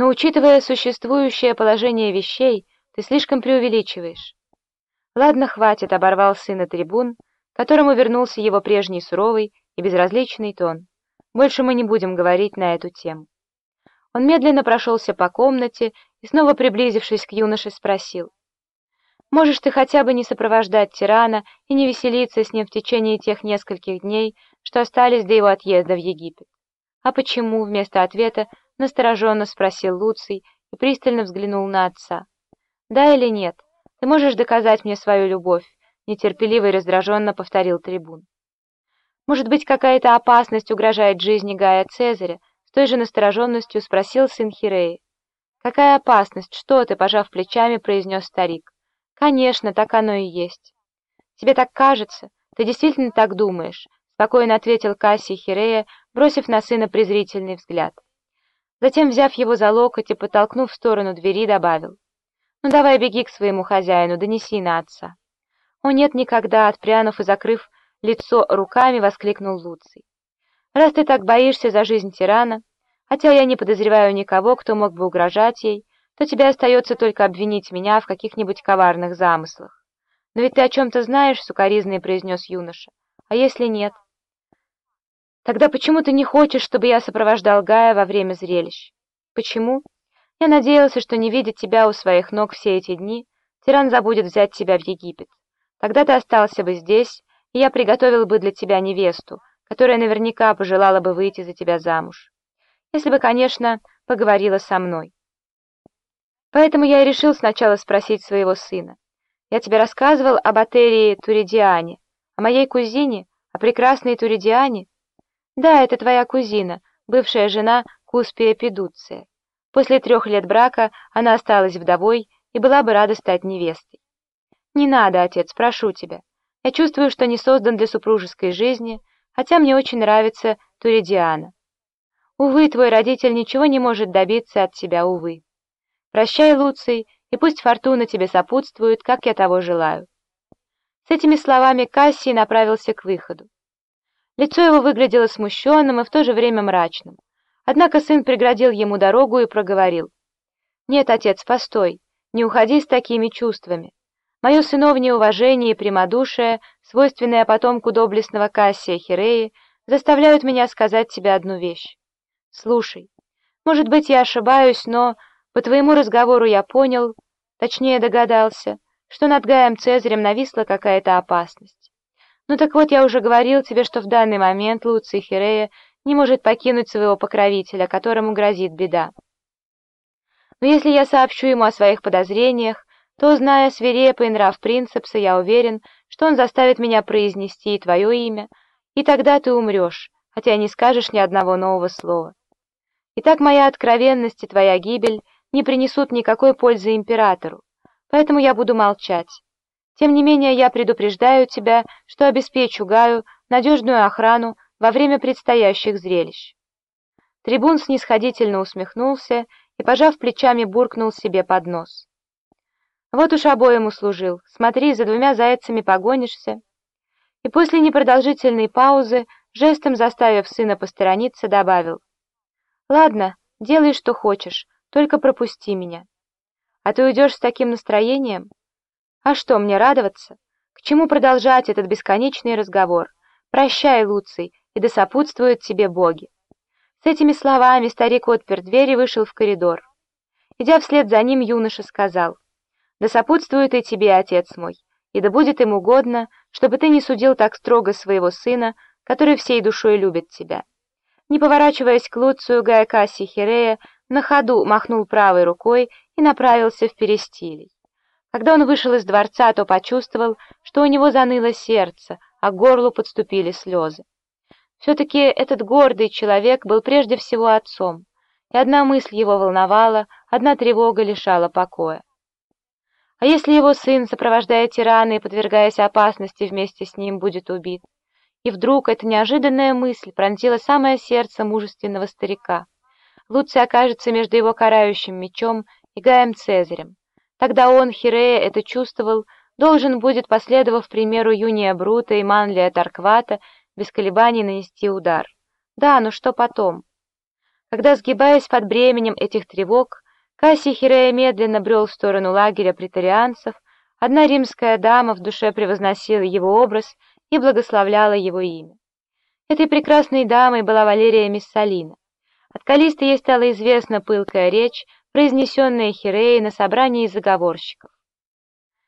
Но учитывая существующее положение вещей, ты слишком преувеличиваешь. Ладно, хватит, оборвал сына трибун, которому вернулся его прежний суровый и безразличный тон. Больше мы не будем говорить на эту тему. Он медленно прошелся по комнате и, снова приблизившись к юноше, спросил. «Можешь ты хотя бы не сопровождать тирана и не веселиться с ним в течение тех нескольких дней, что остались до его отъезда в Египет?» «А почему?» — вместо ответа настороженно спросил Луций и пристально взглянул на отца. «Да или нет? Ты можешь доказать мне свою любовь?» — нетерпеливо и раздраженно повторил трибун. «Может быть, какая-то опасность угрожает жизни Гая Цезаря?» С той же настороженностью спросил сын Хиреи. «Какая опасность? Что ты?» — пожав плечами, произнес старик. «Конечно, так оно и есть». «Тебе так кажется? Ты действительно так думаешь?» — спокойно ответил Кассий Хирея, бросив на сына презрительный взгляд. Затем, взяв его за локоть и подтолкнув в сторону двери, добавил. «Ну давай беги к своему хозяину, донеси на отца». «О нет, никогда!» — отпрянув и закрыв лицо руками, воскликнул Луций. Раз ты так боишься за жизнь тирана, хотя я не подозреваю никого, кто мог бы угрожать ей, то тебе остается только обвинить меня в каких-нибудь коварных замыслах. Но ведь ты о чем-то знаешь, — сукоризный произнес юноша. А если нет? Тогда почему ты не хочешь, чтобы я сопровождал Гая во время зрелищ? Почему? Я надеялся, что не видя тебя у своих ног все эти дни, тиран забудет взять тебя в Египет. Тогда ты остался бы здесь, и я приготовил бы для тебя невесту, которая наверняка пожелала бы выйти за тебя замуж. Если бы, конечно, поговорила со мной. Поэтому я и решил сначала спросить своего сына. Я тебе рассказывал об Атерии Туридиане, о моей кузине, о прекрасной Туридиане? Да, это твоя кузина, бывшая жена Куспия Педуция. После трех лет брака она осталась вдовой и была бы рада стать невестой. Не надо, отец, прошу тебя. Я чувствую, что не создан для супружеской жизни, хотя мне очень нравится Туридиана. Увы, твой родитель ничего не может добиться от тебя, увы. Прощай, Луций, и пусть фортуна тебе сопутствует, как я того желаю. С этими словами Кассий направился к выходу. Лицо его выглядело смущенным и в то же время мрачным. Однако сын преградил ему дорогу и проговорил. «Нет, отец, постой, не уходи с такими чувствами. Мое сыновнее уважение и прямодушие, свойственное потомку доблестного Кассия Хиреи, заставляют меня сказать тебе одну вещь. Слушай, может быть, я ошибаюсь, но по твоему разговору я понял, точнее догадался, что над Гаем Цезарем нависла какая-то опасность. Ну так вот, я уже говорил тебе, что в данный момент Луций Хирея не может покинуть своего покровителя, которому грозит беда. Но если я сообщу ему о своих подозрениях, то, зная свирепый нрав принцепса, я уверен, что он заставит меня произнести и твое имя, и тогда ты умрешь, хотя не скажешь ни одного нового слова. Итак, моя откровенность и твоя гибель не принесут никакой пользы императору, поэтому я буду молчать. Тем не менее, я предупреждаю тебя, что обеспечу Гаю надежную охрану во время предстоящих зрелищ. Трибун снисходительно усмехнулся и, пожав плечами, буркнул себе под нос. Вот уж обоим услужил. Смотри, за двумя зайцами погонишься. И после непродолжительной паузы, жестом заставив сына посторониться, добавил. Ладно, делай, что хочешь, только пропусти меня. А ты уйдешь с таким настроением? А что, мне радоваться? К чему продолжать этот бесконечный разговор? Прощай, Луций, и да сопутствуют тебе боги. С этими словами старик отпер дверь и вышел в коридор. Идя вслед за ним, юноша сказал — да сопутствует и тебе, отец мой, и да будет им угодно, чтобы ты не судил так строго своего сына, который всей душой любит тебя. Не поворачиваясь к Луцию, Гаякаси Хирея на ходу махнул правой рукой и направился в Перестилий. Когда он вышел из дворца, то почувствовал, что у него заныло сердце, а к горлу подступили слезы. Все-таки этот гордый человек был прежде всего отцом, и одна мысль его волновала, одна тревога лишала покоя. А если его сын, сопровождая тирана и подвергаясь опасности вместе с ним, будет убит? И вдруг эта неожиданная мысль пронзила самое сердце мужественного старика. Луций окажется между его карающим мечом и Гаем Цезарем. Тогда он, Хирея, это чувствовал, должен будет, последовав примеру Юния Брута и Манлия Тарквата, без колебаний нанести удар. Да, но что потом? когда, сгибаясь под бременем этих тревог, Кассий Хирея медленно брел в сторону лагеря претарианцев, одна римская дама в душе превозносила его образ и благословляла его имя. Этой прекрасной дамой была Валерия Миссалина. От Калисты ей стала известна пылкая речь, произнесенная Хиреей на собрании заговорщиков.